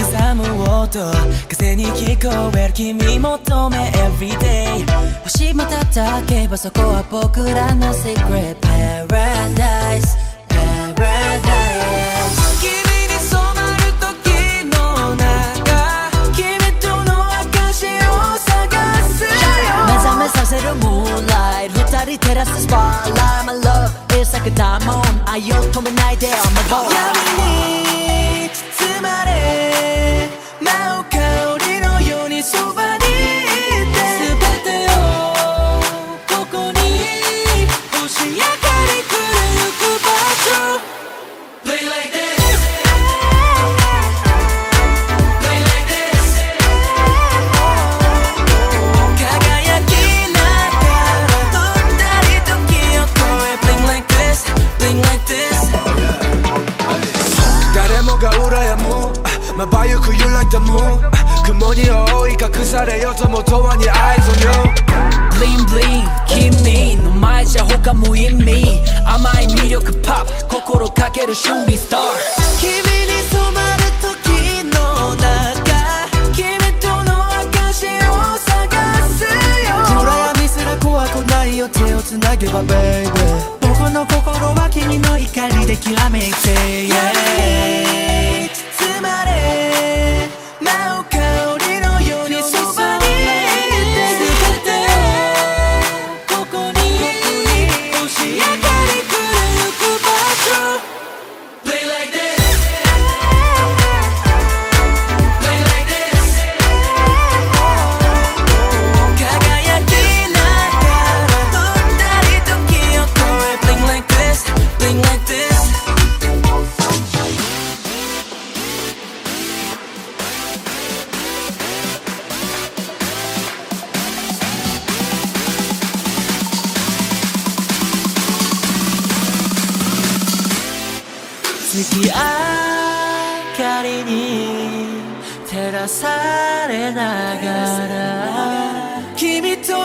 音風に聞こえる君求め Everyday 星も叩けばそこは僕らの Secret Paradise Paradise 君に染まる時の中君との証を探すよ目覚めさせる Moonlight 二人照らす Spotlight My love is like a diamond 愛を止めないで on my boat 闇に包まれ舞う香が羨む。まばゆく You like the moon 雲に覆い隠されようとも永遠に Eyes on you Bling bling 君の前じゃ他無意味。甘い魅力パップ心かける俊美スター。君に染まる時の中。君との証を探すよ。暗闇すら怖くないよ。手をつなげば baby この心は君の怒りできらめいて yeah. 月明かりに照らされながら君と